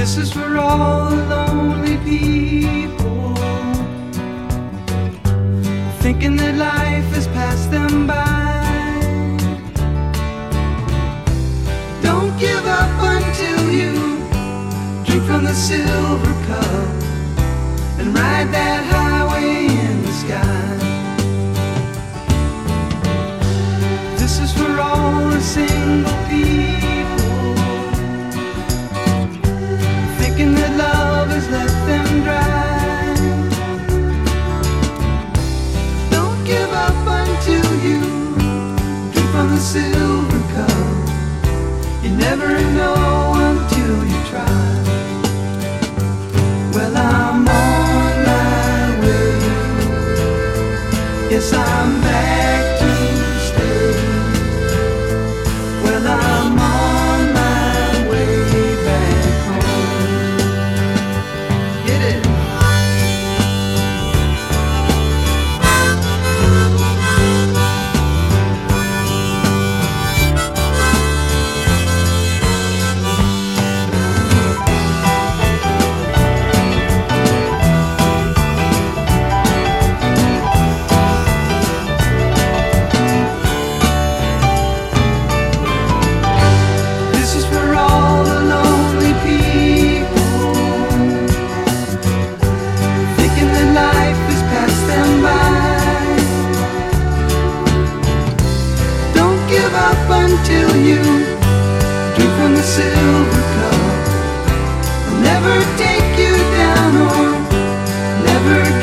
This is for all the lonely people. Thinking that life has passed them by. Don't give up until you Drink from the silver cup And ride that high silver cup. You never know until you try. Well, I'm on my way. Yes, I'm back silver cup. I'll never take you down or never.